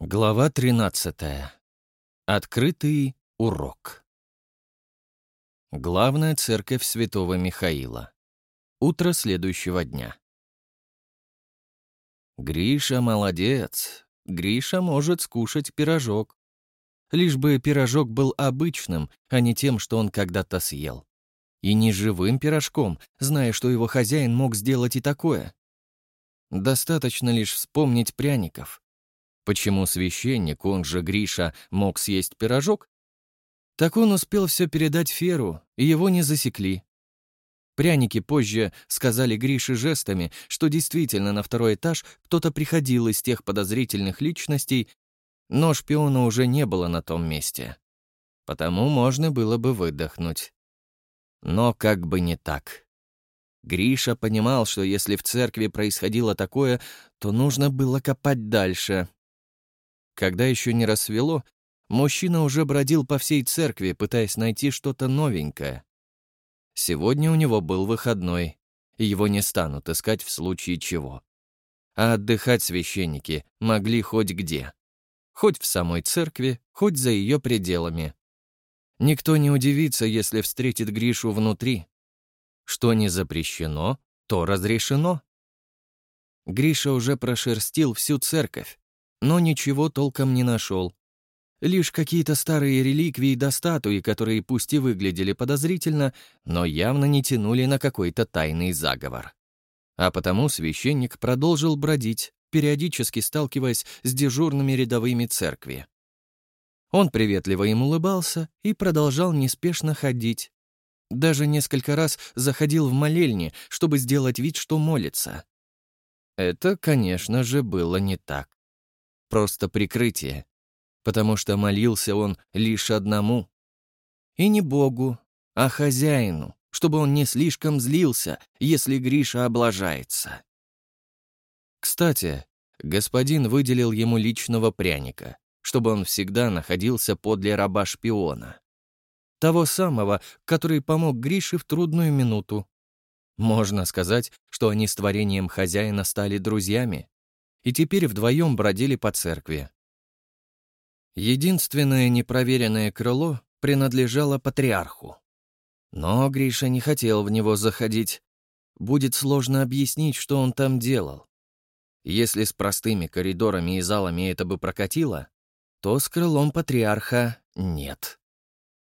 Глава 13. Открытый урок. Главная церковь святого Михаила. Утро следующего дня. Гриша молодец. Гриша может скушать пирожок. Лишь бы пирожок был обычным, а не тем, что он когда-то съел. И не живым пирожком, зная, что его хозяин мог сделать и такое. Достаточно лишь вспомнить пряников, Почему священник, он же Гриша, мог съесть пирожок? Так он успел все передать Феру, и его не засекли. Пряники позже сказали Грише жестами, что действительно на второй этаж кто-то приходил из тех подозрительных личностей, но шпиона уже не было на том месте. Потому можно было бы выдохнуть. Но как бы не так. Гриша понимал, что если в церкви происходило такое, то нужно было копать дальше. Когда еще не рассвело, мужчина уже бродил по всей церкви, пытаясь найти что-то новенькое. Сегодня у него был выходной, и его не станут искать в случае чего. А отдыхать священники могли хоть где. Хоть в самой церкви, хоть за ее пределами. Никто не удивится, если встретит Гришу внутри. Что не запрещено, то разрешено. Гриша уже прошерстил всю церковь, но ничего толком не нашел. Лишь какие-то старые реликвии до статуи, которые пусть и выглядели подозрительно, но явно не тянули на какой-то тайный заговор. А потому священник продолжил бродить, периодически сталкиваясь с дежурными рядовыми церкви. Он приветливо им улыбался и продолжал неспешно ходить. Даже несколько раз заходил в молельни, чтобы сделать вид, что молится. Это, конечно же, было не так просто прикрытие, потому что молился он лишь одному. И не Богу, а хозяину, чтобы он не слишком злился, если Гриша облажается. Кстати, господин выделил ему личного пряника, чтобы он всегда находился подле раба-шпиона. Того самого, который помог Грише в трудную минуту. Можно сказать, что они с творением хозяина стали друзьями и теперь вдвоем бродили по церкви. Единственное непроверенное крыло принадлежало патриарху. Но Гриша не хотел в него заходить. Будет сложно объяснить, что он там делал. Если с простыми коридорами и залами это бы прокатило, то с крылом патриарха нет.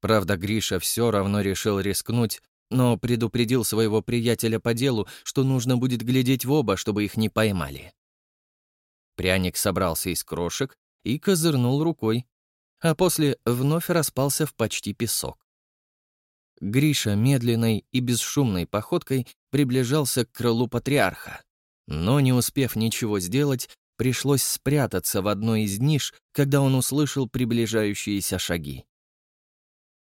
Правда, Гриша все равно решил рискнуть, но предупредил своего приятеля по делу, что нужно будет глядеть в оба, чтобы их не поймали. Пряник собрался из крошек и козырнул рукой, а после вновь распался в почти песок. Гриша медленной и бесшумной походкой приближался к крылу патриарха, но, не успев ничего сделать, пришлось спрятаться в одной из ниш, когда он услышал приближающиеся шаги.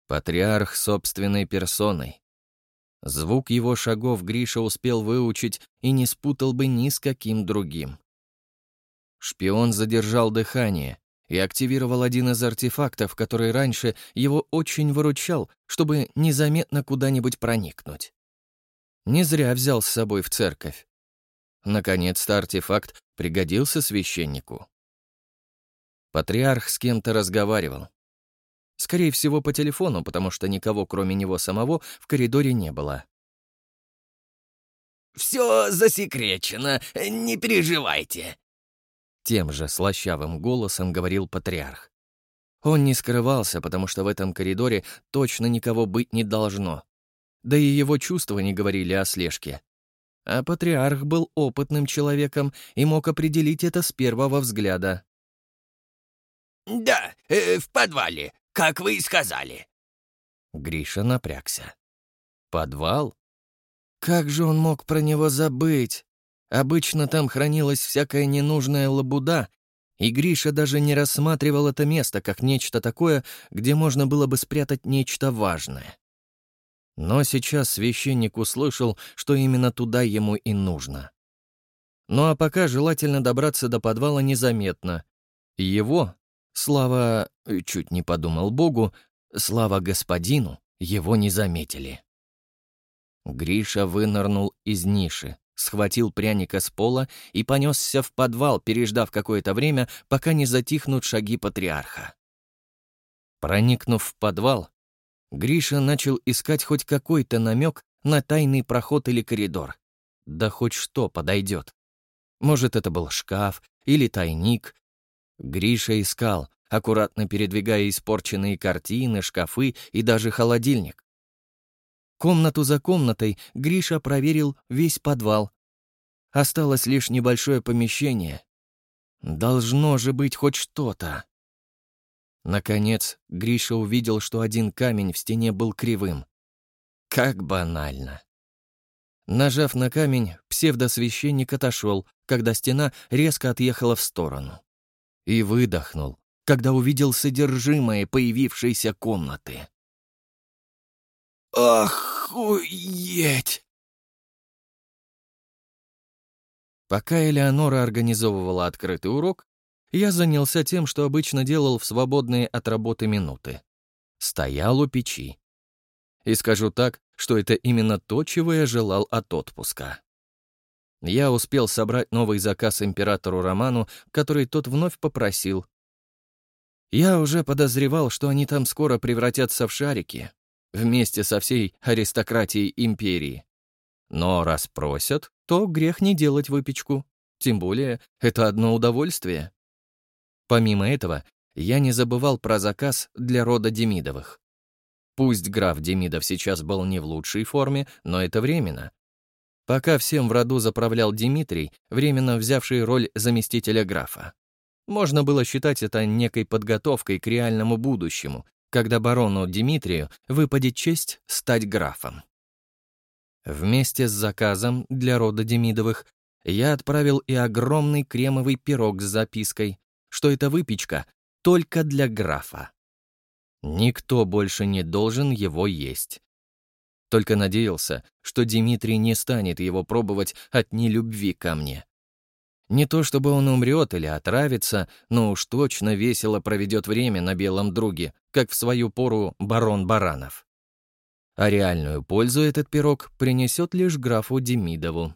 Патриарх собственной персоной. Звук его шагов Гриша успел выучить и не спутал бы ни с каким другим. Шпион задержал дыхание и активировал один из артефактов, который раньше его очень выручал, чтобы незаметно куда-нибудь проникнуть. Не зря взял с собой в церковь. Наконец-то артефакт пригодился священнику. Патриарх с кем-то разговаривал. Скорее всего, по телефону, потому что никого, кроме него самого, в коридоре не было. «Все засекречено, не переживайте», тем же слащавым голосом говорил патриарх. Он не скрывался, потому что в этом коридоре точно никого быть не должно. Да и его чувства не говорили о слежке. А патриарх был опытным человеком и мог определить это с первого взгляда. «Да, э, в подвале, как вы и сказали». Гриша напрягся. «Подвал? Как же он мог про него забыть?» Обычно там хранилась всякая ненужная лабуда, и Гриша даже не рассматривал это место как нечто такое, где можно было бы спрятать нечто важное. Но сейчас священник услышал, что именно туда ему и нужно. Ну а пока желательно добраться до подвала незаметно. Его, слава, чуть не подумал Богу, слава господину, его не заметили. Гриша вынырнул из ниши, схватил пряника с пола и понесся в подвал, переждав какое-то время, пока не затихнут шаги патриарха. Проникнув в подвал, Гриша начал искать хоть какой-то намек на тайный проход или коридор. Да хоть что подойдет. Может, это был шкаф или тайник. Гриша искал, аккуратно передвигая испорченные картины, шкафы и даже холодильник. Комнату за комнатой Гриша проверил весь подвал. Осталось лишь небольшое помещение. Должно же быть хоть что-то. Наконец, Гриша увидел, что один камень в стене был кривым. Как банально. Нажав на камень, псевдосвященник отошел, когда стена резко отъехала в сторону. И выдохнул, когда увидел содержимое появившейся комнаты. «Охуеть!» Пока Элеонора организовывала открытый урок, я занялся тем, что обычно делал в свободные от работы минуты. Стоял у печи. И скажу так, что это именно то, чего я желал от отпуска. Я успел собрать новый заказ императору Роману, который тот вновь попросил. Я уже подозревал, что они там скоро превратятся в шарики, вместе со всей аристократией империи. Но раз просят, то грех не делать выпечку. Тем более, это одно удовольствие. Помимо этого, я не забывал про заказ для рода Демидовых. Пусть граф Демидов сейчас был не в лучшей форме, но это временно. Пока всем в роду заправлял Дмитрий, временно взявший роль заместителя графа. Можно было считать это некой подготовкой к реальному будущему, когда барону Дмитрию выпадет честь стать графом. Вместе с заказом для рода Демидовых я отправил и огромный кремовый пирог с запиской, что эта выпечка только для графа. Никто больше не должен его есть. Только надеялся, что Дмитрий не станет его пробовать от нелюбви ко мне. Не то чтобы он умрет или отравится, но уж точно весело проведет время на белом друге, как в свою пору барон Баранов. А реальную пользу этот пирог принесет лишь графу Демидову.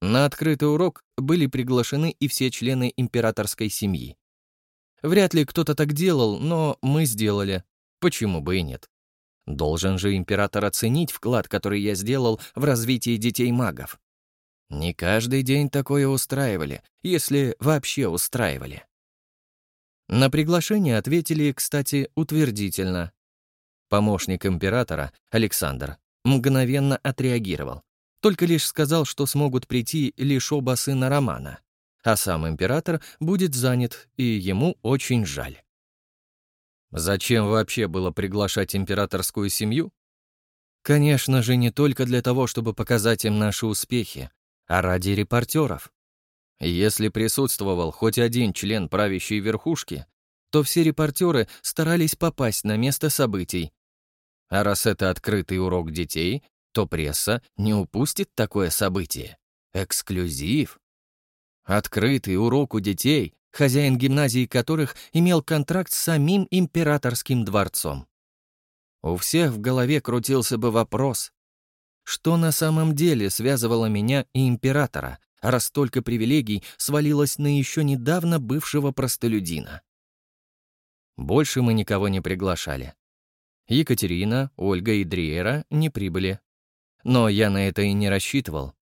На открытый урок были приглашены и все члены императорской семьи. Вряд ли кто-то так делал, но мы сделали. Почему бы и нет? Должен же император оценить вклад, который я сделал в развитие детей-магов. Не каждый день такое устраивали, если вообще устраивали. На приглашение ответили, кстати, утвердительно. Помощник императора, Александр, мгновенно отреагировал. Только лишь сказал, что смогут прийти лишь оба сына Романа, а сам император будет занят, и ему очень жаль. Зачем вообще было приглашать императорскую семью? Конечно же, не только для того, чтобы показать им наши успехи, а ради репортеров. Если присутствовал хоть один член правящей верхушки, то все репортеры старались попасть на место событий. А раз это открытый урок детей, то пресса не упустит такое событие. Эксклюзив. Открытый урок у детей, хозяин гимназии которых имел контракт с самим императорским дворцом. У всех в голове крутился бы вопрос, что на самом деле связывало меня и императора, раз столько привилегий свалилось на еще недавно бывшего простолюдина? Больше мы никого не приглашали. Екатерина, Ольга и Дриера не прибыли. Но я на это и не рассчитывал.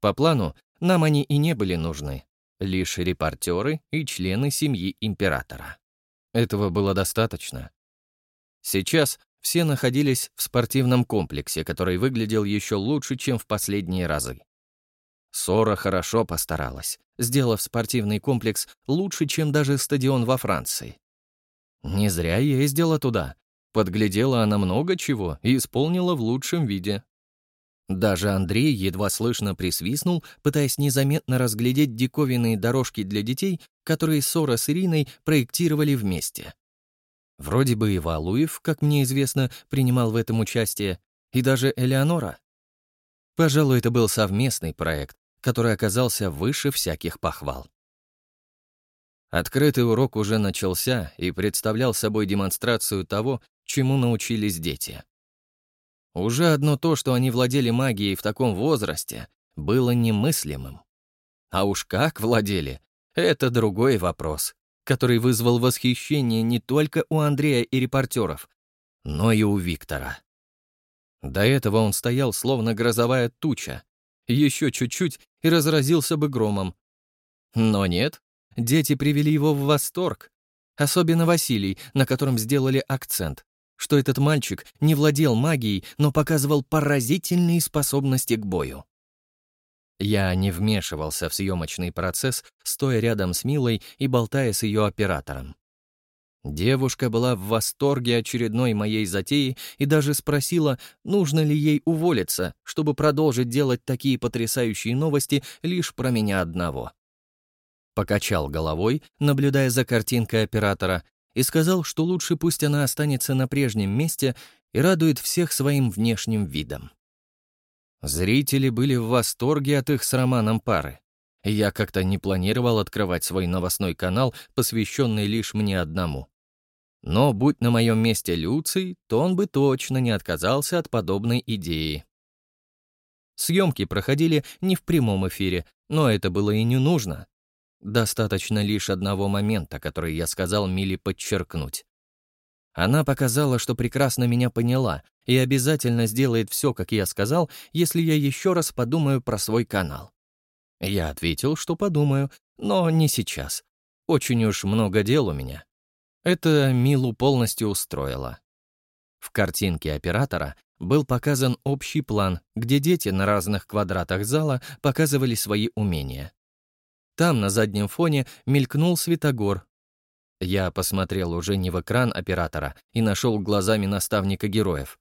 По плану, нам они и не были нужны. Лишь репортеры и члены семьи императора. Этого было достаточно. Сейчас все находились в спортивном комплексе, который выглядел еще лучше, чем в последние разы. Сора хорошо постаралась, сделав спортивный комплекс лучше, чем даже стадион во Франции. Не зря ездила туда. Подглядела она много чего и исполнила в лучшем виде. Даже Андрей едва слышно присвистнул, пытаясь незаметно разглядеть диковинные дорожки для детей, которые Сора с Ириной проектировали вместе. Вроде бы и Валуев, как мне известно, принимал в этом участие, и даже Элеонора. Пожалуй, это был совместный проект, который оказался выше всяких похвал. Открытый урок уже начался и представлял собой демонстрацию того, чему научились дети. Уже одно то, что они владели магией в таком возрасте, было немыслимым. А уж как владели, это другой вопрос, который вызвал восхищение не только у Андрея и репортеров, но и у Виктора. До этого он стоял словно грозовая туча. Еще чуть-чуть и разразился бы громом. Но нет, дети привели его в восторг. Особенно Василий, на котором сделали акцент, что этот мальчик не владел магией, но показывал поразительные способности к бою. Я не вмешивался в съемочный процесс, стоя рядом с Милой и болтая с ее оператором. Девушка была в восторге очередной моей затеи и даже спросила, нужно ли ей уволиться, чтобы продолжить делать такие потрясающие новости лишь про меня одного. Покачал головой, наблюдая за картинкой оператора, и сказал, что лучше пусть она останется на прежнем месте и радует всех своим внешним видом. Зрители были в восторге от их с Романом пары. Я как-то не планировал открывать свой новостной канал, посвященный лишь мне одному. Но будь на моем месте Люций, то он бы точно не отказался от подобной идеи. Съемки проходили не в прямом эфире, но это было и не нужно. Достаточно лишь одного момента, который я сказал Миле подчеркнуть. Она показала, что прекрасно меня поняла и обязательно сделает все, как я сказал, если я еще раз подумаю про свой канал. Я ответил, что подумаю, но не сейчас. Очень уж много дел у меня. Это Милу полностью устроило. В картинке оператора был показан общий план, где дети на разных квадратах зала показывали свои умения. Там, на заднем фоне, мелькнул Светогор, я посмотрел уже не в экран оператора и нашел глазами наставника героев.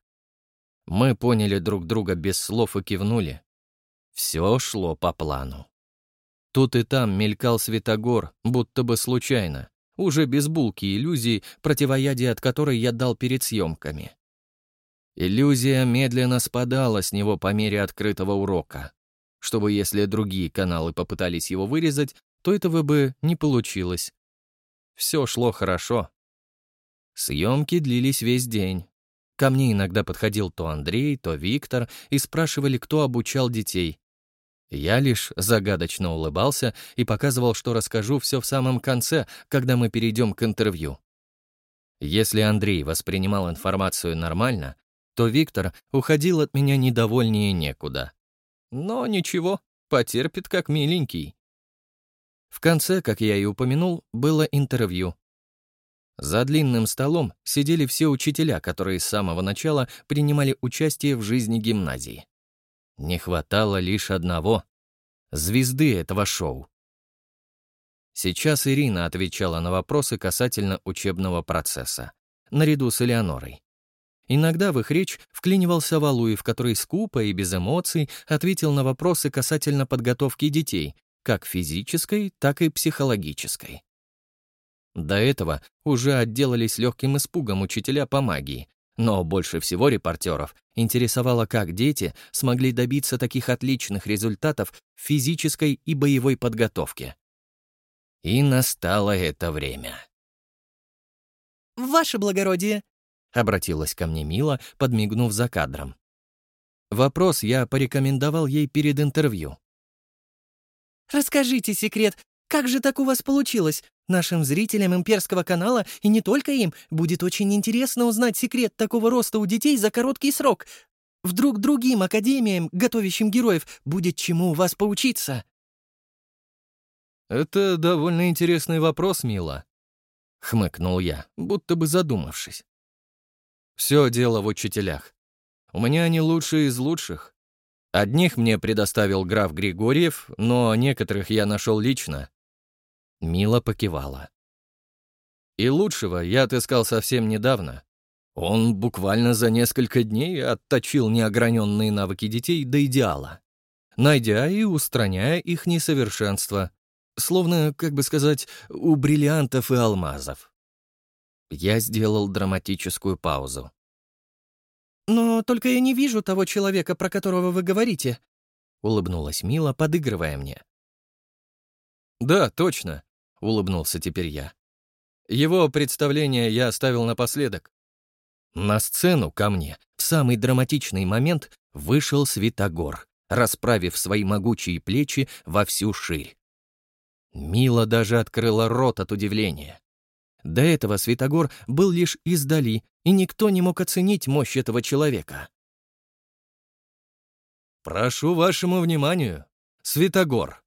Мы поняли друг друга без слов и кивнули. Все шло по плану. Тут и там мелькал Светогор, будто бы случайно, уже без булки иллюзии, противоядие от которой я дал перед съемками. Иллюзия медленно спадала с него по мере открытого урока, чтобы если другие каналы попытались его вырезать, то этого бы не получилось. Все шло хорошо. Съемки длились весь день. Ко мне иногда подходил то Андрей, то Виктор и спрашивали, кто обучал детей. Я лишь загадочно улыбался и показывал, что расскажу все в самом конце, когда мы перейдем к интервью. Если Андрей воспринимал информацию нормально, то Виктор уходил от меня недовольнее некуда. Но ничего, потерпит как миленький. В конце, как я и упомянул, было интервью. За длинным столом сидели все учителя, которые с самого начала принимали участие в жизни гимназии. Не хватало лишь одного — звезды этого шоу. Сейчас Ирина отвечала на вопросы касательно учебного процесса, наряду с Элеонорой. Иногда в их речь вклинивался Валуев, который скупо и без эмоций ответил на вопросы касательно подготовки детей, как физической, так и психологической. До этого уже отделались легким испугом учителя по магии, но больше всего репортеров интересовало, как дети смогли добиться таких отличных результатов в физической и боевой подготовке. И настало это время. «Ваше благородие!» — обратилась ко мне Мила, подмигнув за кадром. Вопрос я порекомендовал ей перед интервью. Расскажите секрет, как же так у вас получилось? Нашим зрителям имперского канала, и не только им, будет очень интересно узнать секрет такого роста у детей за короткий срок. Вдруг другим академиям, готовящим героев, будет чему у вас поучиться?» «Это довольно интересный вопрос, Мила», — хмыкнул я, будто бы задумавшись. «Все дело в учителях. У меня они лучшие из лучших. Одних мне предоставил граф Григорьев, но некоторых я нашел лично. Мила покивала. И лучшего я отыскал совсем недавно. Он буквально за несколько дней отточил неограненные навыки детей до идеала, найдя и устраняя их несовершенство, словно, как бы сказать, у бриллиантов и алмазов. Я сделал драматическую паузу. «Но только я не вижу того человека, про которого вы говорите», — улыбнулась Мила, подыгрывая мне. «Да, точно», — улыбнулся теперь я. Его представление я оставил напоследок. На сцену ко мне в самый драматичный момент вышел Святогор, расправив свои могучие плечи во всю ширь. Мила даже открыла рот от удивления. До этого Святогор был лишь издали, и никто не мог оценить мощь этого человека. «Прошу вашему вниманию, Святогор!» —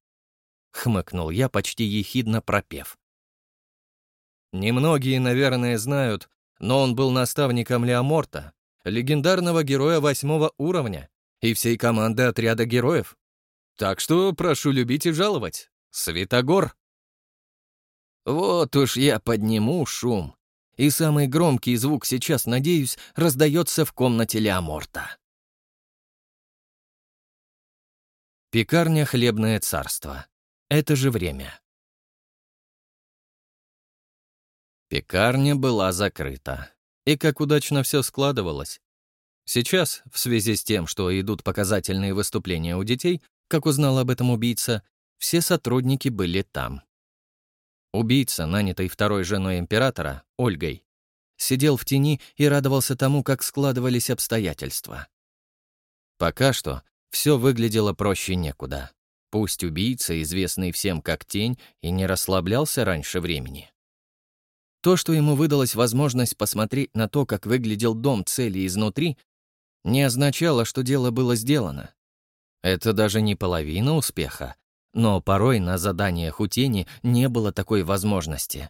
хмыкнул я, почти ехидно пропев. Немногие, наверное, знают, но он был наставником Леоморта, легендарного героя восьмого уровня и всей команды отряда героев. Так что прошу любить и жаловать. Святогор. Вот уж я подниму шум. И самый громкий звук сейчас, надеюсь, раздается в комнате Леоморта. Пекарня «Хлебное царство». Это же время. Пекарня была закрыта. И как удачно все складывалось. Сейчас, в связи с тем, что идут показательные выступления у детей, как узнал об этом убийца, все сотрудники были там. Убийца, нанятый второй женой императора, Ольгой, сидел в тени и радовался тому, как складывались обстоятельства. Пока что все выглядело проще некуда. Пусть убийца, известный всем как тень, и не расслаблялся раньше времени. То, что ему выдалась возможность посмотреть на то, как выглядел дом цели изнутри, не означало, что дело было сделано. Это даже не половина успеха, но порой на заданиях у тени не было такой возможности.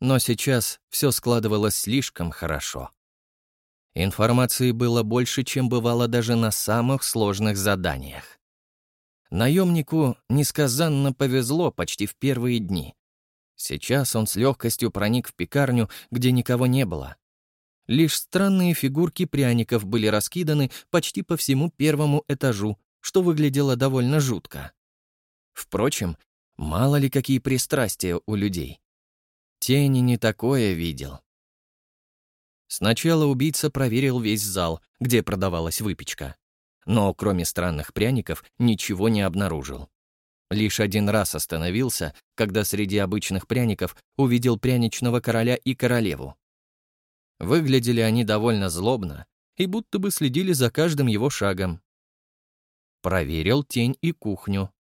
Но сейчас все складывалось слишком хорошо. Информации было больше, чем бывало даже на самых сложных заданиях. Наемнику несказанно повезло почти в первые дни. Сейчас он с легкостью проник в пекарню, где никого не было. Лишь странные фигурки пряников были раскиданы почти по всему первому этажу, что выглядело довольно жутко. Впрочем, мало ли какие пристрастия у людей. Тени не такое видел. Сначала убийца проверил весь зал, где продавалась выпечка но кроме странных пряников ничего не обнаружил. Лишь один раз остановился, когда среди обычных пряников увидел пряничного короля и королеву. Выглядели они довольно злобно и будто бы следили за каждым его шагом. Проверил тень и кухню.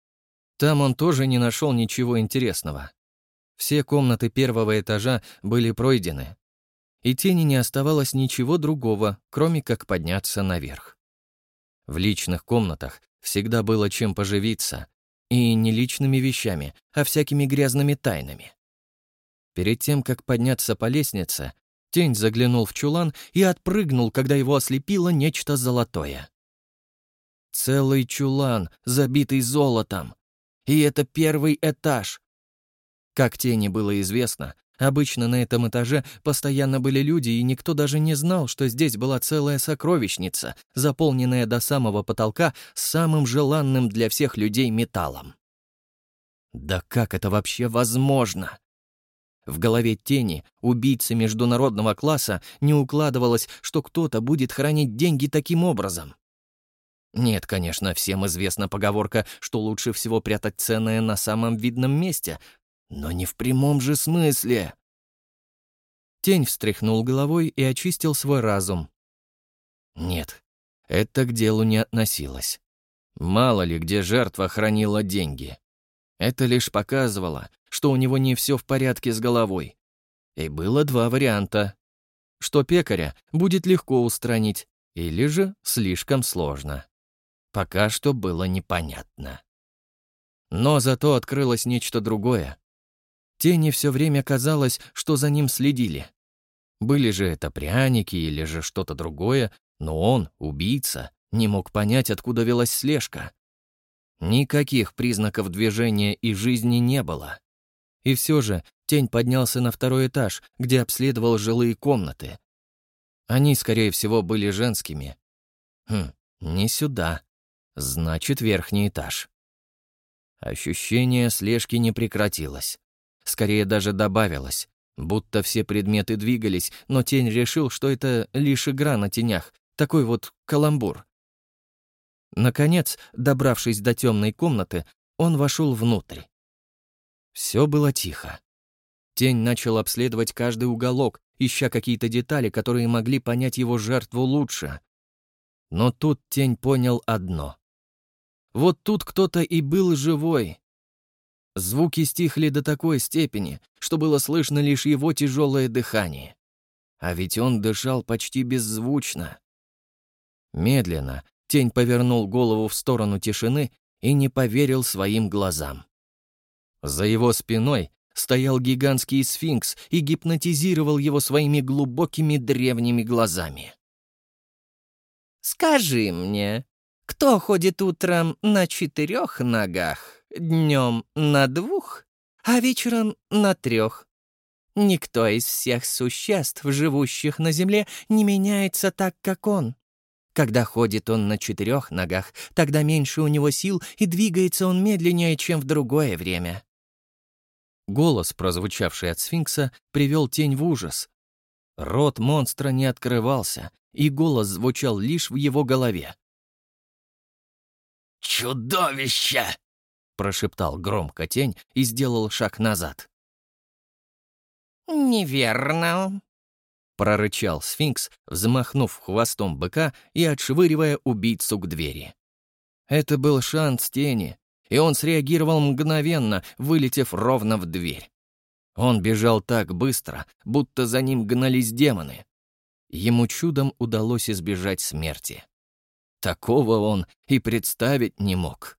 Там он тоже не нашел ничего интересного. Все комнаты первого этажа были пройдены, и тени не оставалось ничего другого, кроме как подняться наверх. В личных комнатах всегда было чем поживиться, и не личными вещами, а всякими грязными тайнами. Перед тем, как подняться по лестнице, тень заглянул в чулан и отпрыгнул, когда его ослепило нечто золотое. Целый чулан, забитый золотом. И это первый этаж. Как тени было известно, Обычно на этом этаже постоянно были люди, и никто даже не знал, что здесь была целая сокровищница, заполненная до самого потолка самым желанным для всех людей металлом. Да как это вообще возможно? В голове тени, убийцы международного класса, не укладывалось, что кто-то будет хранить деньги таким образом. Нет, конечно, всем известна поговорка, что лучше всего прятать ценное на самом видном месте, но не в прямом же смысле. Тень встряхнул головой и очистил свой разум. Нет, это к делу не относилось. Мало ли, где жертва хранила деньги. Это лишь показывало, что у него не все в порядке с головой. И было два варианта. Что пекаря будет легко устранить, или же слишком сложно. Пока что было непонятно. Но зато открылось нечто другое. Тени все время казалось, что за ним следили. Были же это пряники или же что-то другое, но он, убийца, не мог понять, откуда велась слежка. Никаких признаков движения и жизни не было. И все же тень поднялся на второй этаж, где обследовал жилые комнаты. Они, скорее всего, были женскими. Хм, не сюда. Значит, верхний этаж. Ощущение слежки не прекратилось скорее даже добавилось. Будто все предметы двигались, но тень решил, что это лишь игра на тенях, такой вот каламбур. Наконец, добравшись до темной комнаты, он вошел внутрь. Все было тихо. Тень начал обследовать каждый уголок, ища какие-то детали, которые могли понять его жертву лучше. Но тут тень понял одно. Вот тут кто-то и был живой. Звуки стихли до такой степени, что было слышно лишь его тяжелое дыхание. А ведь он дышал почти беззвучно. Медленно тень повернул голову в сторону тишины и не поверил своим глазам. За его спиной стоял гигантский сфинкс и гипнотизировал его своими глубокими древними глазами. «Скажи мне, кто ходит утром на четырех ногах, днем на двух, а вечером на трех?» Никто из всех существ, живущих на Земле, не меняется так, как он. Когда ходит он на четырех ногах, тогда меньше у него сил, и двигается он медленнее, чем в другое время. Голос, прозвучавший от сфинкса, привел тень в ужас. Рот монстра не открывался, и голос звучал лишь в его голове. «Чудовище!» — прошептал громко тень и сделал шаг назад. «Неверно», — прорычал сфинкс, взмахнув хвостом быка и отшвыривая убийцу к двери. Это был шанс тени, и он среагировал мгновенно, вылетев ровно в дверь. Он бежал так быстро, будто за ним гнались демоны. Ему чудом удалось избежать смерти. Такого он и представить не мог.